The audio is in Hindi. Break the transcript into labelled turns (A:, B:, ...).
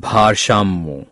A: Bharshammu